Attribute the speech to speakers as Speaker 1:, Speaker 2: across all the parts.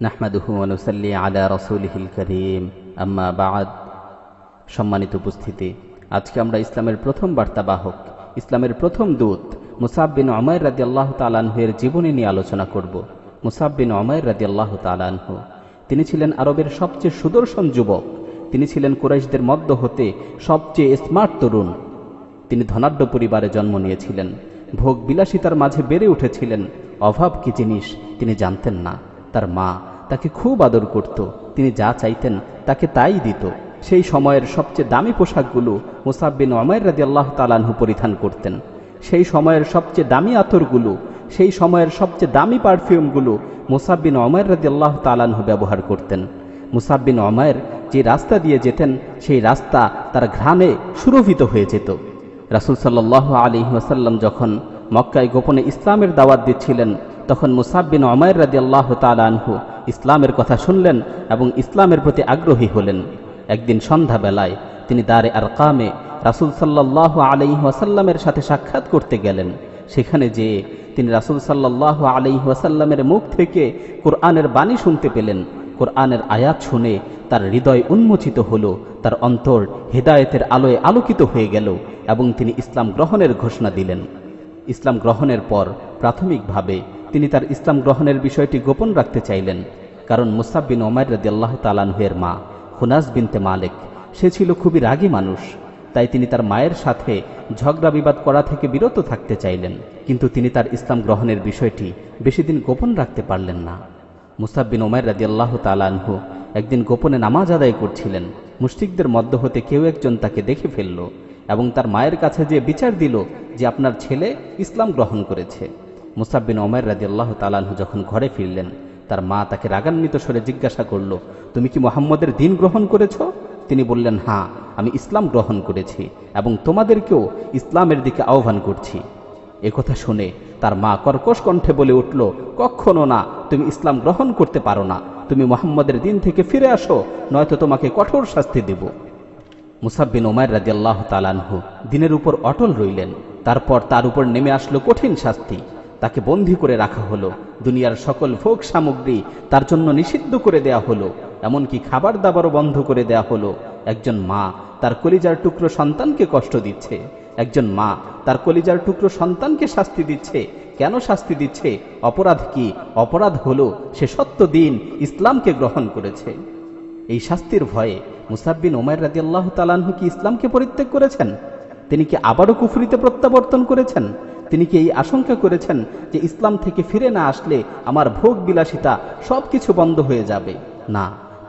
Speaker 1: নাহমাদুহু অনুসাল্লি আলা রসুলহিল করিম আম্মা বাদ সম্মানিত উপস্থিতি। আজকে আমরা ইসলামের প্রথম বার্তাবাহক, ইসলামের প্রথম দূত মুসাব বিন অমায় রাজি আল্লাহ তালানহুয়ের জীবনী নিয়ে আলোচনা করব। মুসাব বিন অমায় রাজি আল্লাহ তালানহু তিনি ছিলেন আরবের সবচেয়ে সুদর্শন যুবক। তিনি ছিলেন কুরাইশদের মধ্য হতে সবচেয়ে স্মার্ট তরুণ। তিনি ধনাঢ্য পরিবারে জন্ম নিয়েছিলেন। ভোগ বিলাসিতার মাঝে বেড়ে উঠেছিলেন। অভাব কি জিনিস তিনি জানতেন না। তার মা তাকে খুব আদর করত। তিনি যা চাইতেন তাকে তাই দিত। সেই সময়ের সবচেয়ে দামি পোশাকগুলো মুসাব্বিন অমায়ের রাজি আল্লাহ তালানহু পরিধান করতেন। সেই সময়ের সবচেয়ে দামি আতরগুলো সেই সময়ের সবচেয়ে দামি পারফিউমগুলো মুসাব্বিন অমায়ের রাজি আল্লাহ তালানহু ব্যবহার করতেন। মুসাব্বিন অমায়ের যে রাস্তা দিয়ে যেতেন, সেই রাস্তা তার ঘ্রাণে সুরভিত হয়ে যেত। রাসুল সাল্লাহ আলী ওয়াসাল্লাম যখন মক্কায় গোপনে ইসলামের দাওয়াত দিচ্ছিলেন, তখন মুসাব্বিন অমায়ের রাজি আল্লাহ তালানহু ইসলামের কথা শুনলেন এবং ইসলামের প্রতি আগ্রহী হলেন। একদিন সন্ধ্যাবেলায় তিনি দারে আর কামে রাসুল সাল্লাহ আলাইহি ওয়াসাল্লামের সাথে সাক্ষাৎ করতে গেলেন। সেখানে যেয়ে তিনি রাসুল সাল্লাহ আলাইহি ওয়াসাল্লামের মুখ থেকে কোরআনের বাণী শুনতে পেলেন। কোরআনের আয়াত শুনে তার হৃদয় উন্মোচিত হল, তার অন্তর হেদায়েতের আলোয় আলোকিত হয়ে গেল এবং তিনি ইসলাম গ্রহণের ঘোষণা দিলেন। ইসলাম গ্রহণের পর প্রাথমিকভাবে তিনি তার ইসলাম গ্রহণের বিষয়টি গোপন রাখতে চাইলেন, কারণ মুসাব বিন ওমায় রদি আল্লাহ তালানহের মা হুনাস বিনতে মালেক, সে ছিল খুবই রাগী মানুষ। তাই তিনি তার মায়ের সাথে ঝগড়া বিবাদ করা থেকে বিরত থাকতে চাইলেন। কিন্তু তিনি তার ইসলাম গ্রহণের বিষয়টি বেশি দিন গোপন রাখতে পারলেন না। মুসাব বিন ওমায় রাজি আল্লাহ তালানহু একদিন গোপনে নামাজ আদায় করছিলেন। মুশরিকদের মধ্য হতে কেউ একজন তাকে দেখে ফেলল এবং তার মায়ের কাছে যে বিচার দিল যে আপনার ছেলে ইসলাম গ্রহণ করেছে। মুসাব্বিন ওমর রাজি আল্লাহ তালানহু যখন ঘরে ফিরলেন, তার মা তাকে রাগান্বিত স্বরে জিজ্ঞাসা করল, তুমি কি মোহাম্মদের দিন গ্রহণ করেছ? তিনি বললেন হ্যাঁ আমি ইসলাম গ্রহণ করেছি এবং তোমাদেরকেও ইসলামের দিকে আহ্বান করছি। কথা শুনে তার মা কর্কশ কণ্ঠে বলে উঠল কখনো না, তুমি ইসলাম গ্রহণ করতে পারো না। তুমি মোহাম্মদের দিন থেকে ফিরে আসো, নয়তো তোমাকে কঠোর শাস্তি দেব। মুসাব্বিন ওমায় রাজি আল্লাহ তালানহু দিনের উপর অটল রইলেন। তারপর তার উপর নেমে আসলো কঠিন শাস্তি। তাকে বন্দী করে রাখা হলো। দুনিয়ার সকল ভোগ সামগ্রী তার জন্য নিষিদ্ধ করে দেয়া হলো। এমনকি খাবার দাবারও বন্ধ করে দেয়া হলো। একজন মা তার কলিজার টুকরো সন্তানকে কষ্ট দিচ্ছে। একজন মা তার কলিজার টুকরো সন্তানকে শাস্তি দিচ্ছে। কেন শাস্তি দিচ্ছে? অপরাধ কি? অপরাধ হলো সে সত্য দিন ইসলামকে গ্রহণ করেছে। এই শাস্তির ভয়ে মুসাব্বিন ওমায় রাজি আল্লাহ তালাহু কি ইসলামকে পরিত্যাগ করেছেন? তিনি কি আবারও কুফরিতে প্রত্যাবর্তন করেছেন? তিনি কি এই আশঙ্কা করেছেন যে ইসলাম থেকে ফিরে না আসলে আমার ভোগ বিলাসিতা সব কিছু বন্ধ হয়ে যাবে? না।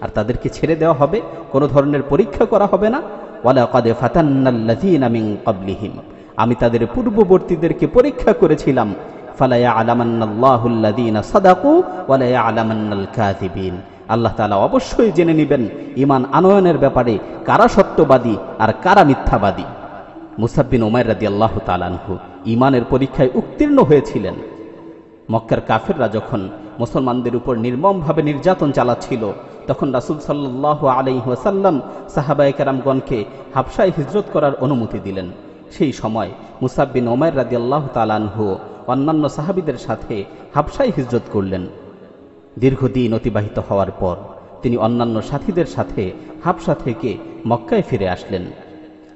Speaker 1: আর তাদেরকে ছেড়ে দেওয়া হবে, কোনো ধরনের পরীক্ষা করা হবে না। ওয়ালাকাদে ফাতান্নাল্লাযীনা মিন ক্বাবলিহিম। আমি তাদের পূর্ববর্তীদেরকে পরীক্ষা করেছিলাম। ফালায়া আলামান্নাল্লাহুল্লাযীনা সাদাকু ওয়ালায়া আলামান্নাল কাযিবিন। আল্লাহ তালা অবশ্যই জেনে নেবেন ইমান আনয়নের ব্যাপারে কারা সত্যবাদী আর কারা মিথ্যাবাদী। মুসাব্বিন ওমায় রাদি আল্লাহ তালানহু ইমানের পরীক্ষায় উত্তীর্ণ হয়েছিলেন। মক্কার কাফেররা যখন মুসলমানদের উপর নির্মমভাবে নির্যাতন চালাচ্ছিল তখন রাসুল সাল্লাহ আলাইহাসাল্লাম সাহাবায় কেরামগণকে হাবসায় হিজরত করার অনুমতি দিলেন। সেই সময় মুসাব্বিন ওমায় রাদি আল্লাহ তালানহু অন্যান্য সাহাবিদের সাথে হাবসায় হিজরত করলেন। দীর্ঘদিন অতিবাহিত হওয়ার পর তিনি অন্যান্য সাথীদের সাথে হাফসা থেকে মক্কায় ফিরে আসলেন।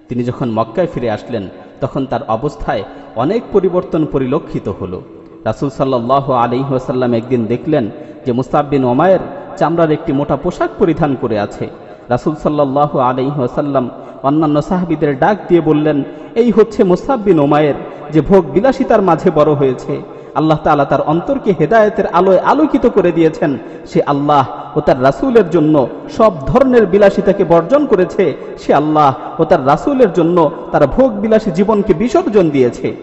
Speaker 1: তিনি যখন মক্কায় ফিরে আসলেন, তখন তার অবস্থায় অনেক পরিবর্তন পরিলক্ষিত হল। রাসুল সাল্লাহ আলিহাসাল্লাম একদিন দেখলেন যে মুস্তাববিন ওমায়ের চামড়ার একটি মোটা পোশাক পরিধান করে আছে। রাসুল সাল্লাহ আলিহাসাল্লাম অন্যান্য সাহাবিদের ডাক দিয়ে বললেন, এই হচ্ছে মুস্তাববিন ওমায়ের যে ভোগ বিলাসিতার মাঝে বড় হয়েছে। আল্লাহ তালা তার অন্তরকে হেদায়তের আলোয় আলোকিত করে দিয়েছেন। সে আল্লাহ ও তার রাসূলের জন্য সব ধরনের বিলাসিতাকে বর্জন করেছে। সে আল্লাহ ও তার রাসূলের জন্য তার ভোগ বিলাসী জীবনকে বিসর্জন দিয়েছে।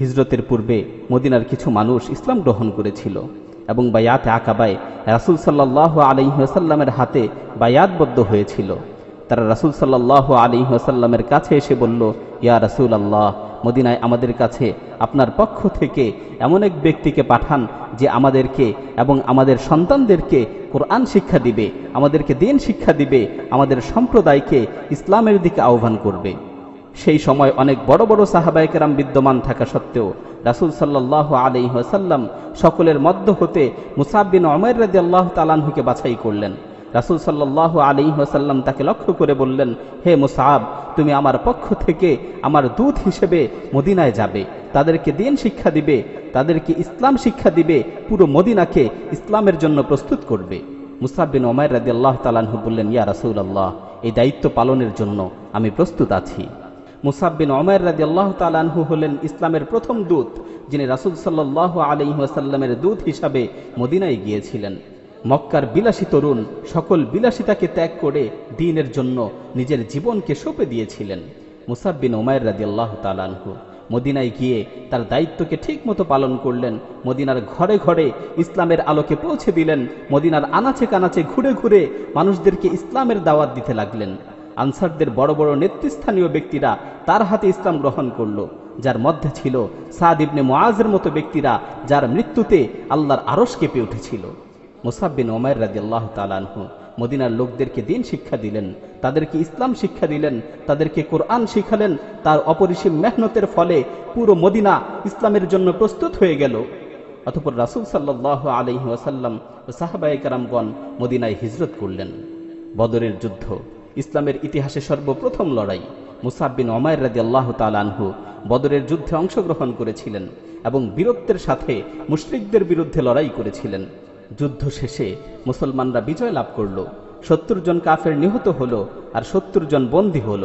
Speaker 1: হিজরতের পূর্বে মদিনার কিছু মানুষ ইসলাম গ্রহণ করেছিল। এবং বায়াতে আকাবায় রাসুল সাল্লাহ আলিহাসাল্লামের হাতে বায়াতবদ্ধ হয়েছিল। তারা রাসুল সাল্লাহ আলিহাসাল্লামের কাছে এসে বলল, ইয়া রাসুল আল্লাহ মদিনায় আমাদের কাছে আপনার পক্ষ থেকে এমন এক ব্যক্তিকে পাঠান যে আমাদেরকে এবং আমাদের সন্তানদেরকে কোরআন শিক্ষা দিবে, আমাদেরকে দিন শিক্ষা দিবে, আমাদের সম্প্রদায়কে ইসলামের দিকে আহ্বান করবে। সেই সময় অনেক বড় বড় সাহাবায়কেরাম বিদ্যমান থাকা সত্ত্বেও রাসুল সাল্লাহ আলিহাসাল্লাম সকলের মধ্য হতে মুসাববিন অমর রাজি আল্লাহ তালানহুকে বাছাই করলেন। রাসুল সাল্লাহ আলিহাসাল্লাম তাকে লক্ষ্য করে বললেন, হে মুসাব, তুমি আমার পক্ষ থেকে আমার দূত হিসেবে মদিনায় যাবে। তাদেরকে দিন শিক্ষা দিবে, তাদেরকে ইসলাম শিক্ষা দিবে, পুরো মদিনাকে ইসলামের জন্য প্রস্তুত করবে। মুসাববিন ওমায় রাজি আল্লাহ তালানহু বললেন, ইয়া রাসুল আল্লাহ এই দায়িত্ব পালনের জন্য আমি প্রস্তুত আছি। মুসাববিন ওমর রাজি আল্লাহ তালানহু হলেন ইসলামের প্রথম দূত, যিনি রাসুল সাল্লাহ আলহিহাসাল্লামের দূত হিসাবে মদিনায় গিয়েছিলেন। মক্কার বিলাসী তরুণ সকল বিলাসিতাকে ত্যাগ করে দিনের জন্য নিজের জীবনকে সঁপে দিয়েছিলেন। মুসাববিন ওমায়ের রাজি আল্লাহ তালানহু মদিনায় গিয়ে তার দায়িত্বকে ঠিক মতো পালন করলেন, মদিনার ঘরে ঘরে ইসলামের আলোকে পৌঁছে দিলেন, মদিনার আনাচে কানাচে ঘুরে ঘুরে মানুষদেরকে ইসলামের দাওয়াত দিতে লাগলেন। আনসারদের বড় বড় নেতৃস্থানীয় ব্যক্তিরা তার হাতে ইসলাম গ্রহণ করল, যার মধ্যে ছিল সাদ ইবনে মোয়াজের মতো ব্যক্তিরা যার মৃত্যুতে আল্লাহর আরস কেঁপে উঠেছিল। মুসাববিন ওমায়ের রাজি আল্লাহ তালানহু মদিনার লোকদেরকে দিন শিক্ষা দিলেন, তাদেরকে ইসলাম শিক্ষা দিলেন, তাদেরকে কোরআন শিখালেন, তার অপরিসীম মেহনতের ফলে পুরো মদিনা ইসলামের জন্য প্রস্তুত হয়ে গেল। অতপর রাসুল সাল্লাহ আলহি ওয়াসাল্লাম ও সাহাবাই কারামগণ মদিনায় হিজরত করলেন। বদরের যুদ্ধ ইসলামের ইতিহাসে সর্বপ্রথম লড়াই। মুসাববিন ওমায়ের রাজি আল্লাহ তালানহু বদরের যুদ্ধে অংশগ্রহণ করেছিলেন এবং বীরত্বের সাথে মুশরিকদের বিরুদ্ধে লড়াই করেছিলেন। যুদ্ধ শেষে মুসলমানরা বিজয় লাভ করল। সত্তর জন কাফের নিহত হল আর সত্তর জন বন্দী হল।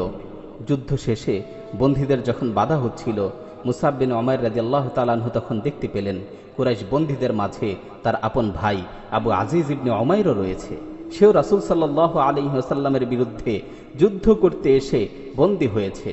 Speaker 1: যুদ্ধ শেষে বন্দীদের যখন বাধা হচ্ছিল মুসাববিন অমায় রাজি আল্লাহ তালানহু তখন দেখতে পেলেন, কুরাইশ বন্দীদের মাঝে তার আপন ভাই আবু আজিজ ইবনে অমায়রও রয়েছে। সেও রাসুল সাল্লাহ আলিহাসাল্লামের বিরুদ্ধে যুদ্ধ করতে এসে বন্দী হয়েছে।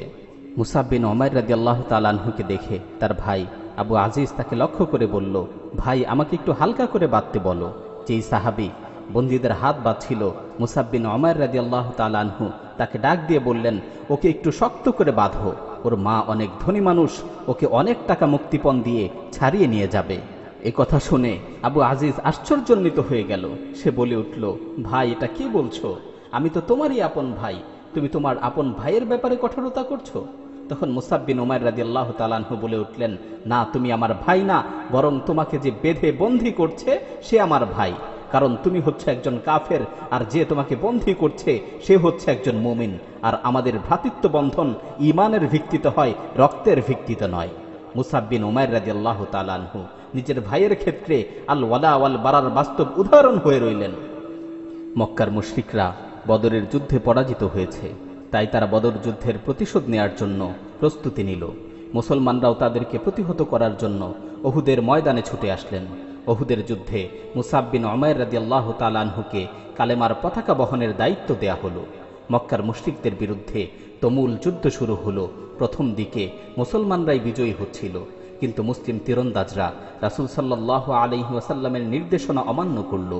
Speaker 1: মুসাববিন অমায় রাজি আল্লাহ তালানহুকে দেখে তার ভাই আবু আজিজ তাকে লক্ষ্য করে বলল, ভাই, আমাকে একটু হালকা করে বাঁধতে বলো। যেই সাহাবি বন্দীদের হাত বাঁধছিল মুসাববিন অমায় রাজি আল্লাহ তালানহু তাকে ডাক দিয়ে বললেন, ওকে একটু শক্ত করে বাঁধো। ওর মা অনেক ধনী মানুষ, ওকে অনেক টাকা মুক্তিপণ দিয়ে ছাড়িয়ে নিয়ে যাবে। এ কথা শুনে আবু আজিজ আশ্চর্যান্বিত হয়ে গেল। সে বলে উঠল, ভাই, এটা কি বলছো? আমি তো তোমারই আপন ভাই। তুমি তোমার আপন ভাইয়ের ব্যাপারে কঠোরতা করছ? তখন মুসাববিন উমার রাজি আল্লাহ তালানহু বলে উঠলেন, না, তুমি আমার ভাই না, বরং তোমাকে যে বেঁধে বন্দি করছে, সে আমার ভাই। কারণ তুমি হচ্ছে একজন কাফের, আর যে তোমাকে বন্দী করছে, সে হচ্ছে একজন মুমিন। আর আমাদের ভ্রাতৃত্ব বন্ধন ইমানের ভিত্তিতে হয়, রক্তের ভিত্তিতে নয়। মুসাববিন উমায় রাজি আল্লাহ তালানহু নিজের ভাইয়ের ক্ষেত্রে আল ওয়ালা ওয়াল বারার বাস্তব উদাহরণ হয়ে রইলেন। মক্কার মুশরিকরা বদরের যুদ্ধে পরাজিত হয়েছে। তাই তারা বদর যুদ্ধের প্রতিশোধ নেয়ার জন্য প্রস্তুতি নিল। মুসলমানরাও তাদেরকে প্রতিহত করার জন্য অহুদের ময়দানে ছুটে আসলেন। অহুদের যুদ্ধে মুসাববিন অমায়ের রাজি আল্লাহ তালানহুকে কালেমার পতাকা বহনের দায়িত্ব দেয়া হলো। মক্কার মুশরিকদের বিরুদ্ধে তমুল যুদ্ধ শুরু হলো। প্রথম দিকে মুসলমানরাই বিজয়ী হচ্ছিল, কিন্তু মুসলিম তীরন্দাজরা রাসুল সাল্লাহ আলহি ওয়াসাল্লামের নির্দেশনা অমান্য করল।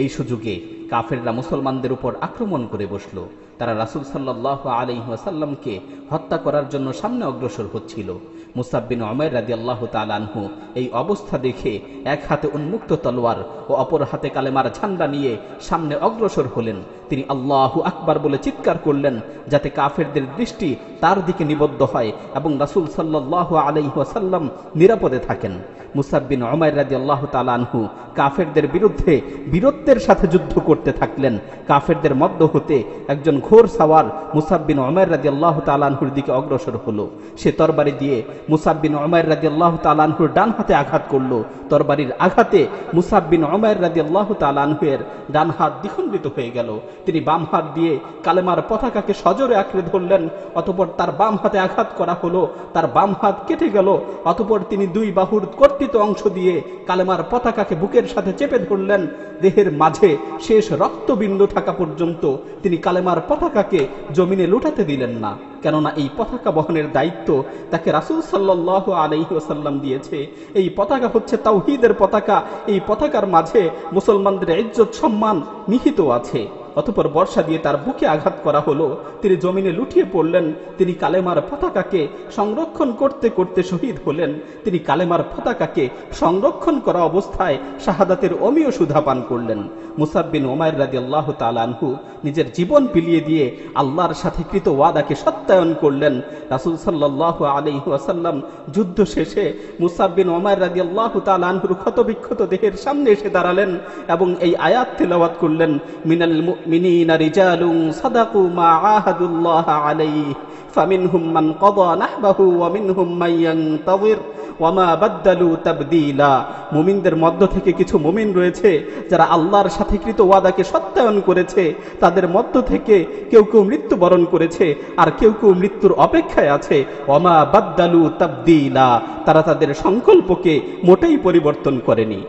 Speaker 1: এই সুযোগে কাফেররা মুসলমানদের উপর আক্রমণ করে বসল। তারা রাসুল সাল্লাহ আলহি ওয়াসাল্লামকে হত্যা করার জন্য সামনে অগ্রসর হচ্ছিল। মুসাববিন অমের রাজি আল্লাহ তালানহু এই অবস্থা দেখে এক হাতে উন্মুক্ত তলোয়ার ও অপর হাতে কালেমার ঝান্ডা নিয়ে সামনে অগ্রসর হলেন। তিনি আল্লাহু আকবার বলে চিৎকার করলেন যাতে কাফেরদের দৃষ্টি তার দিকে নিবদ্ধ হয় এবং রাসুল সাল্লাহ আলাইহাসাল্লাম নিরাপদে থাকেন। মুসাববিন অমায় রাজি আল্লাহ তালানহু কাফেরদের বিরুদ্ধে বীরত্বের সাথে যুদ্ধ করতে থাকলেন। কাফেরদের মধ্য হতে একজন ঘোর সাওয়ার মুসাববিন অমায় রাজি আল্লাহ তালানহুর দিকে অগ্রসর হলো। সে তরবারি দিয়ে মুসাববিন অমায় রাজি আল্লাহ তালানহুর ডান হাতে আঘাত করল। তরবারির আঘাতে মুসাববিন অমায় রাজি আল্লাহ তালানহুয়ের ডান হাত দ্বিখণ্ডিত হয়ে গেল। তিনি বাম হাত দিয়ে কালেমার পতাকাকে সজোরে আঁকড়ে ধরলেন, অতপর তার বাম হাতে আঘাত করা হলো, তার বাম হাত কেটে গেল, অতপর
Speaker 2: তিনি দুই বাহুর কর্তৃত অংশ দিয়ে কালেমার পতাকাকে বুকের সাথে চেপে ধরলেন। দেহের মাঝে শেষ রক্তবিন্দু থাকা পর্যন্ত তিনি কালেমার পতাকাকে জমিনে লুটাতে দিলেন না। কেননা এই পতাকা বহনের দায়িত্ব তাকে রাসুল সাল্লাহ আলাইহি ওসাল্লাম দিয়েছে। এই পতাকা হচ্ছে তাওহিদের পতাকা। এই পতাকার মাঝে মুসলমানদের ইজ্জত সম্মান নিহিত আছে। অতপর বর্ষা দিয়ে তার বুকে আঘাত করা হলো। তিনি জমিনে লুটিয়ে পড়লেন। তিনি কালেমার পতাকাকে সংরক্ষণ করতে করতে শহীদ হলেন। তিনি কালেমার পতাকাকে সংরক্ষণ করা অবস্থায় শাহাদাতের অমীয় সুধা পান করলেন। মুসাব্বিন ওমায়ের রাজি আল্লাহ তালানহু নিজের জীবন পিলিয়ে দিয়ে আল্লাহর সাথে কৃত ওয়াদাকে সত্যায়ন করলেন। রাসুল সাল্লাহ আলহি আসাল্লাম যুদ্ধ শেষে মুসাব্বিন ওমায়ের রাজি আল্লাহ তালানহুর ক্ষতবিক্ষত দেহের সামনে এসে দাঁড়ালেন এবং এই আয়াত তেলাওয়াত করলেন, মিনাল মুমিনিনা রিজালুন সাদাকু মা আহাদুল্লাহ আলাইহি فمنهم من قضى نحبه ومنهم من ينتظر ওয়ামা বাদ্দালু তাবদিলা মুমিনদের মধ্য থেকে কিছু মুমিন রয়েছে যারা আল্লাহর সাথে কৃত ওয়াদাকে সত্যায়ন করেছে তাদের মধ্য থেকে কেউ কেউ মৃত্যুবরণ করেছে আর কেউ কেউ মৃত্যুর অপেক্ষায় আছে ওয়ামা বাদ্দালু তাবদিলা তারা তাদের সংকল্পকে মোটেই পরিবর্তন করেনি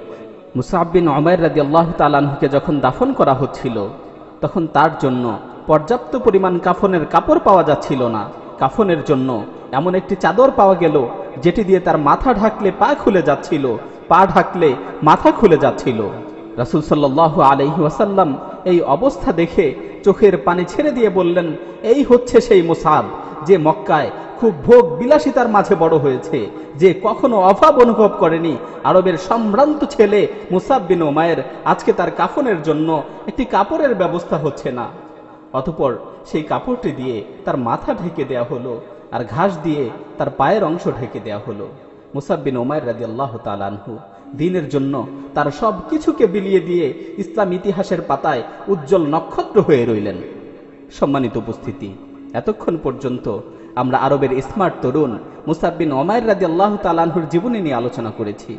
Speaker 1: মুসাববিন অমায়ের রাজি আল্লাহ তালানহুকে যখন দাফন করা হচ্ছিল তখন তার জন্য পর্যাপ্ত পরিমাণ কাফনের কাপড় পাওয়া যাচ্ছিল না। কাফনের জন্য এমন একটি চাদর পাওয়া গেল, যেটি দিয়ে তার মাথা ঢাকলে পা খুলে যাচ্ছিল, পা ঢাকলে মাথা খুলে যাচ্ছিল। রাসুল সাল্লাহ আলহি ওয়াসাল্লাম এই অবস্থা দেখে চোখের পানি ছেড়ে দিয়ে বললেন, এই হচ্ছে সেই মোসাদ যে মক্কায় খুব ভোগ বিলাসিতার মাঝে বড় হয়েছে, যে কখনো অভাব অনুভব করেনি। আরবের সম্ভ্রান্ত ছেলে মুসাববিন ওমায়ের আজকে তার কাফনের জন্য একটি কাপড়ের ব্যবস্থা হচ্ছে না। অতপর সেই কাপড়টি দিয়ে তার মাথা ঢেকে দেয়া হলো আর ঘাস দিয়ে তার পায়ের অংশ ঢেকে দেয়া হলো। মুসাববিন ওমায়ের রাজি আল্লাহ তালানহু দিনের জন্য তার সব কিছুকে বিলিয়ে দিয়ে ইসলাম ইতিহাসের পাতায় উজ্জ্বল নক্ষত্র হয়ে রইলেন। সম্মানিত উপস্থিতি, এতক্ষণ পর্যন্ত আমরা আরবের স্মার্ট তরুণ মুসাববিন ওমায়ের রাজি আল্লাহ তালানহুর জীবনী নিয়ে আলোচনা করেছি।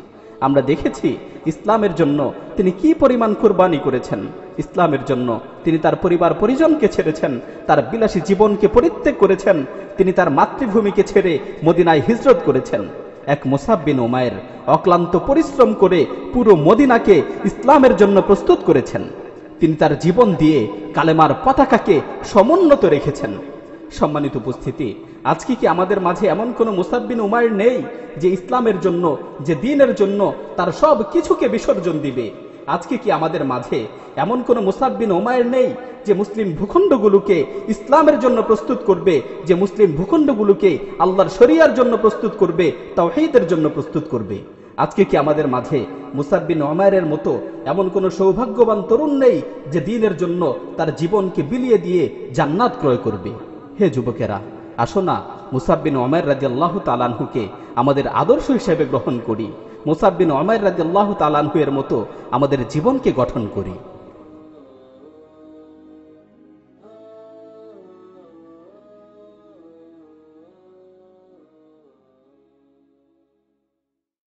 Speaker 1: আমরা দেখেছি ইসলামের জন্য তিনি কি পরিমাণ কুরবানি করেছেন। ইসলামের জন্য তিনি তার পরিবার পরিজনকে ছেড়েছেন, তার বিলাসী জীবনকে পরিত্যাগ করেছেন, তিনি তার মাতৃভূমিকে ছেড়ে মদিনায় হিজরত করেছেন। এক মুসাববিন ওমায়ের অক্লান্ত পরিশ্রম করে পুরো মদিনাকে ইসলামের জন্য প্রস্তুত করেছেন। তিনি তার জীবন দিয়ে কালেমার পতাকাকে সমুন্নত রেখেছেন। সম্মানিত উপস্থিতি। আজকে কি আমাদের মাঝে এমন কোনো মুসাববিন উমায়ের নেই যে ইসলামের জন্য, যে দিনের জন্য তার সব কিছুকে বিসর্জন দিবে? আজকে কি আমাদের মাঝে এমন কোনো মুসাববিন ওমায়ের নেই যে মুসলিম ভূখণ্ডগুলোকে ইসলামের জন্য প্রস্তুত করবে, যে মুসলিম ভূখণ্ডগুলোকে আল্লাহর শরিয়ার জন্য প্রস্তুত করবে, তাওহীদের জন্য প্রস্তুত করবে? আজকে কি আমাদের মাঝে মুসাববিন ওমায়ের মতো এমন কোন সৌভাগ্যবান তরুণ নেই যে দিনের জন্য তার জীবনকে বিলিয়ে দিয়ে জান্নাত ক্রয় করবে? হে যুবকেরা, আসো না মুসাববিন ওমায়ের রাজি আল্লাহ তালানহুকে আমাদের আদর্শ হিসেবে গ্রহণ করি। মুসাববিন ওমায়ের রাজি আল্লাহ তালানহু এর মতো আমাদের জীবনকে গঠন করি।